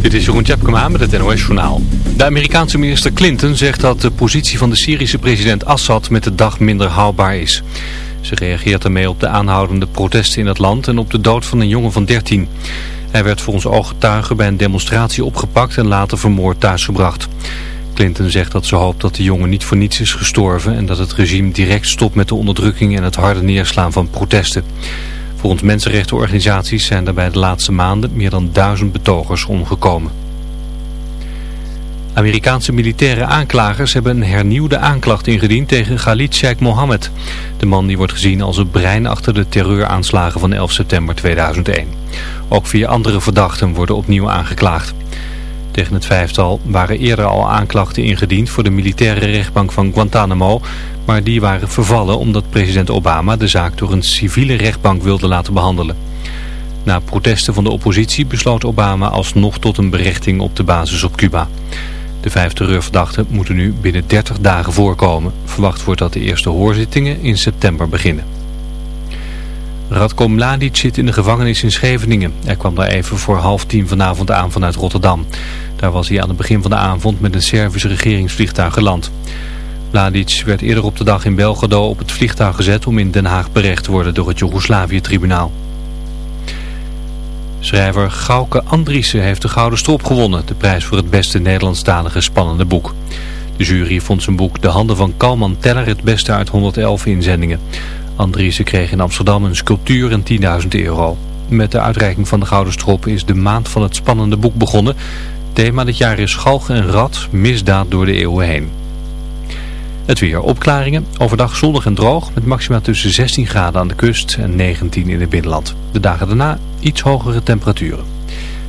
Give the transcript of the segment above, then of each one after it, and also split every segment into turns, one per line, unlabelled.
Dit is Jeroen Tjepkema met het NOS Journaal. De Amerikaanse minister Clinton zegt dat de positie van de Syrische president Assad met de dag minder haalbaar is. Ze reageert ermee op de aanhoudende protesten in het land en op de dood van een jongen van 13. Hij werd volgens ooggetuigen bij een demonstratie opgepakt en later vermoord thuisgebracht. Clinton zegt dat ze hoopt dat de jongen niet voor niets is gestorven en dat het regime direct stopt met de onderdrukking en het harde neerslaan van protesten. Volgens mensenrechtenorganisaties zijn er bij de laatste maanden meer dan duizend betogers omgekomen. Amerikaanse militaire aanklagers hebben een hernieuwde aanklacht ingediend tegen Khalid Sheikh Mohammed. De man die wordt gezien als het brein achter de terreuraanslagen van 11 september 2001. Ook vier andere verdachten worden opnieuw aangeklaagd. Tegen het vijftal waren eerder al aanklachten ingediend voor de militaire rechtbank van Guantanamo, maar die waren vervallen omdat president Obama de zaak door een civiele rechtbank wilde laten behandelen. Na protesten van de oppositie besloot Obama alsnog tot een berechting op de basis op Cuba. De vijf terreurverdachten moeten nu binnen 30 dagen voorkomen. Verwacht wordt dat de eerste hoorzittingen in september beginnen. Radko Mladic zit in de gevangenis in Scheveningen. Hij kwam daar even voor half tien vanavond aan vanuit Rotterdam. Daar was hij aan het begin van de avond met een Servische regeringsvliegtuig geland. Mladic werd eerder op de dag in Belgrado op het vliegtuig gezet om in Den Haag berecht te worden door het Joegoslavië-tribunaal. Schrijver Gauke Andriessen heeft de Gouden Strop gewonnen, de prijs voor het beste Nederlandstalige spannende boek. De jury vond zijn boek De Handen van Kalman Teller het beste uit 111 inzendingen. Andriessen kreeg in Amsterdam een sculptuur en 10.000 euro. Met de uitreiking van de Gouden Strop is de maand van het spannende boek begonnen. Thema dit jaar is Galg en Rad, misdaad door de eeuwen heen. Het weer opklaringen, overdag zonnig en droog met maxima tussen 16 graden aan de kust en 19 in het binnenland. De dagen daarna iets hogere temperaturen.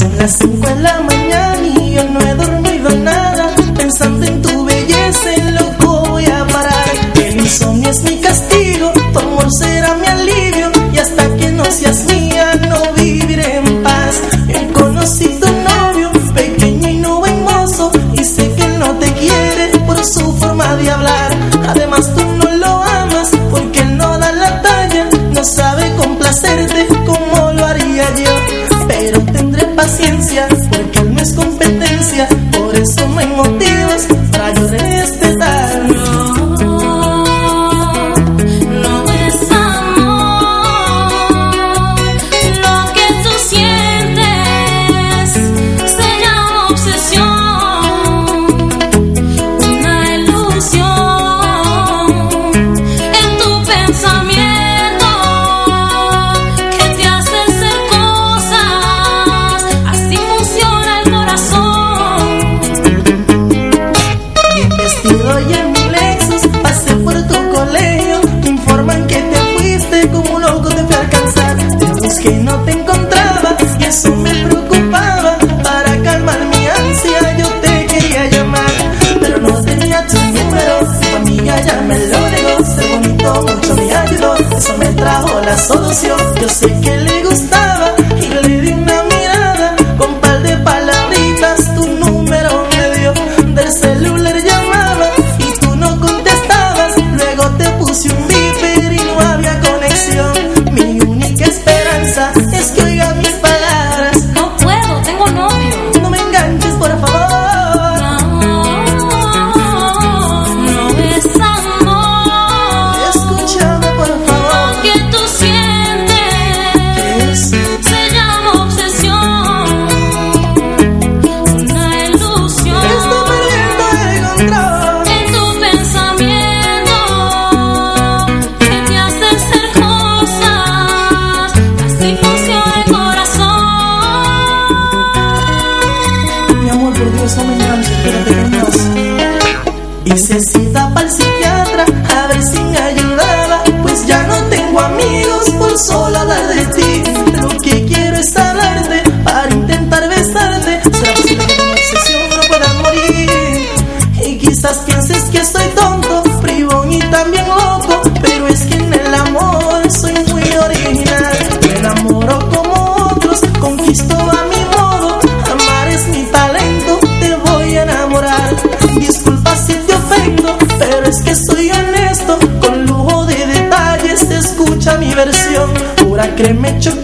São as pero es
que en
el amor soy muy original. Me enamoro como otros, conquisto a mi modo. Amar es mi talento, te voy a enamorar. Disculpa si te ofendo, pero es que soy honesto. Con lujo de detalles, te escucha mi versión. Pura créeme, chocolate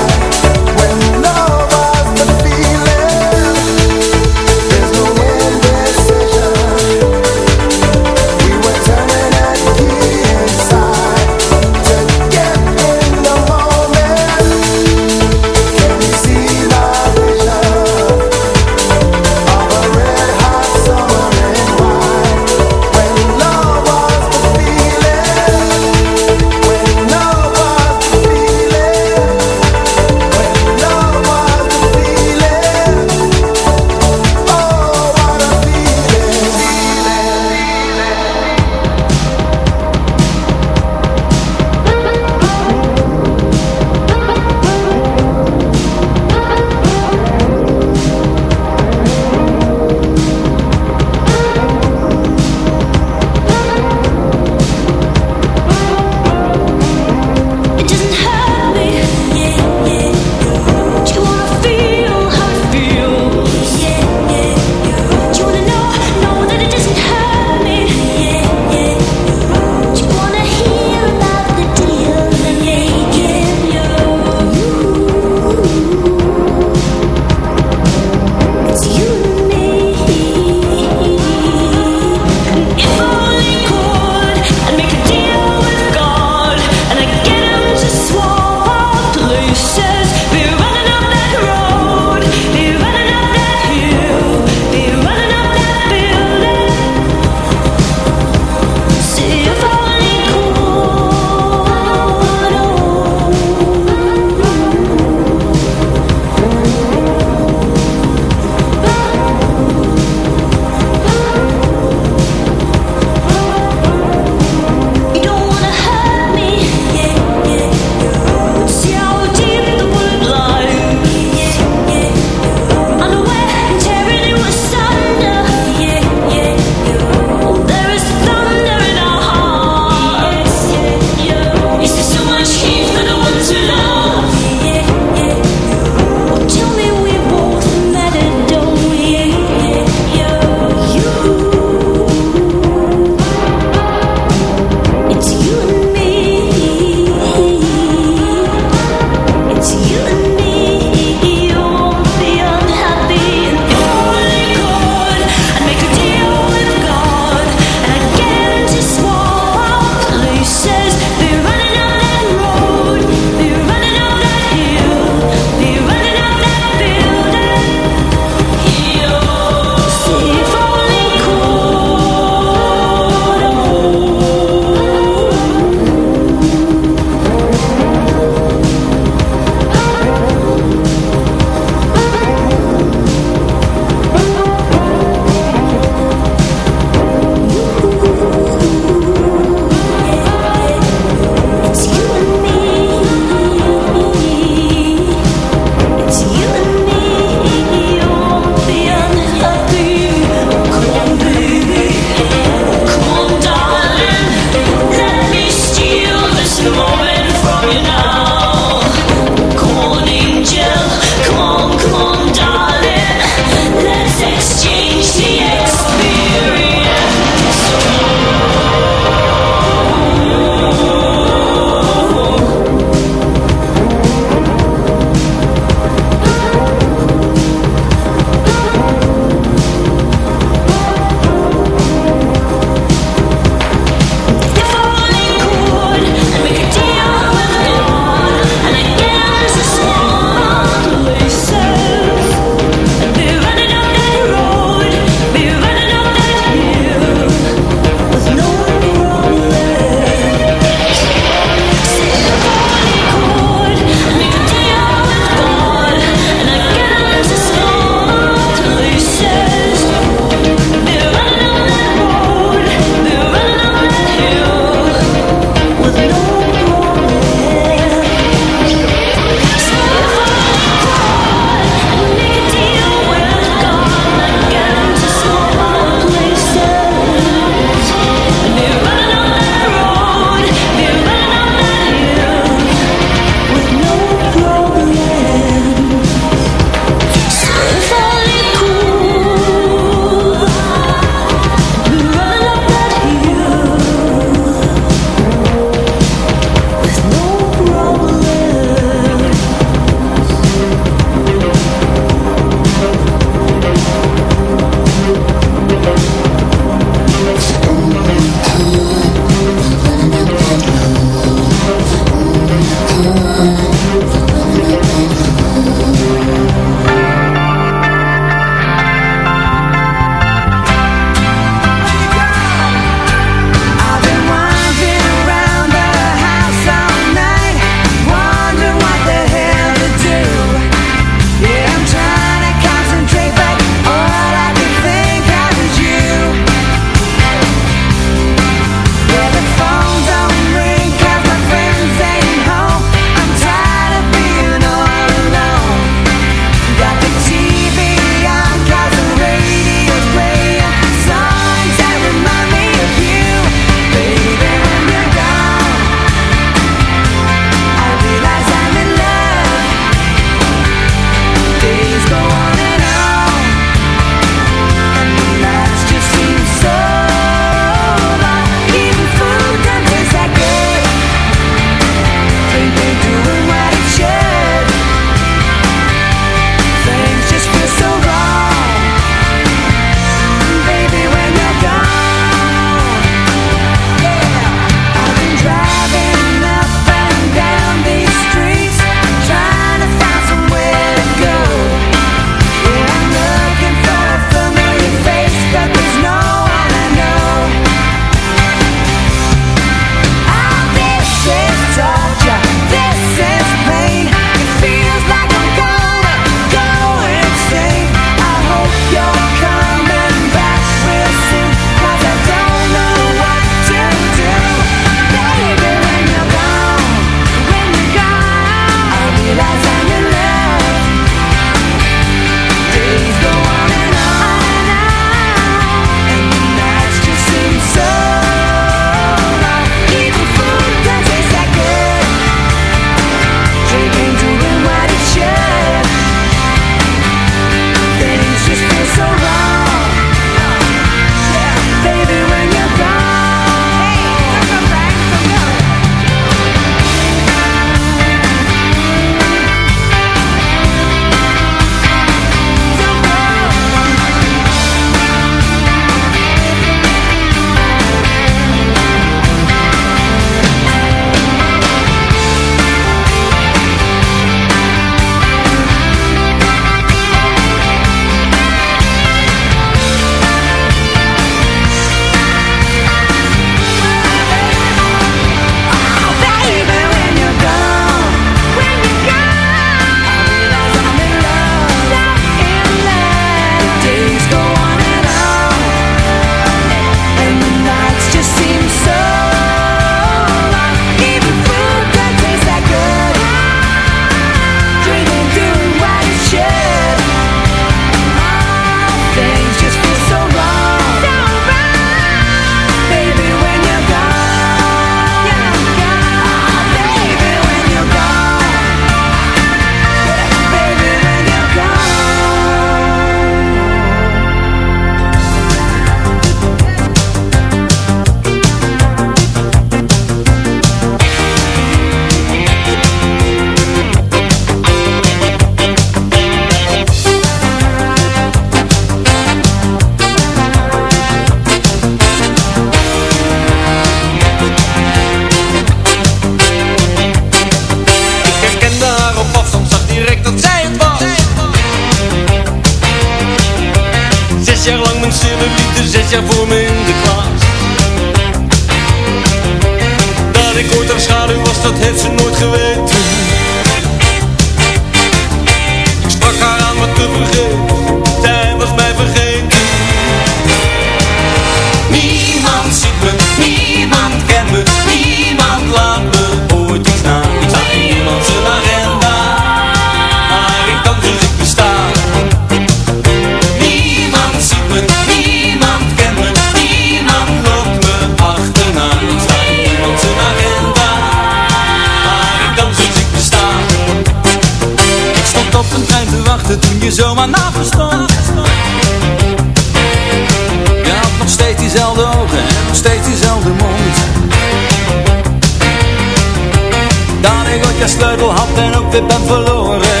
ik de sleutel had en ook weer ben verloren.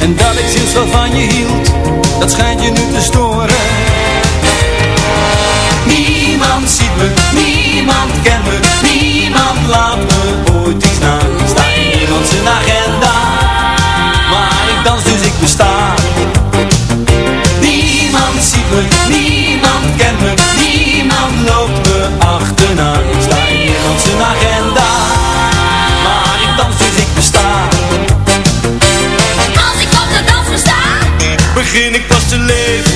En dat ik sinds wel van je hield, dat schijnt je nu te storen. Niemand ziet me, niemand kent me, niemand laat me ooit iets na. Staat in niemand zijn agenda, maar ik dans dus ik besta. Niemand ziet me, niemand kent me leven.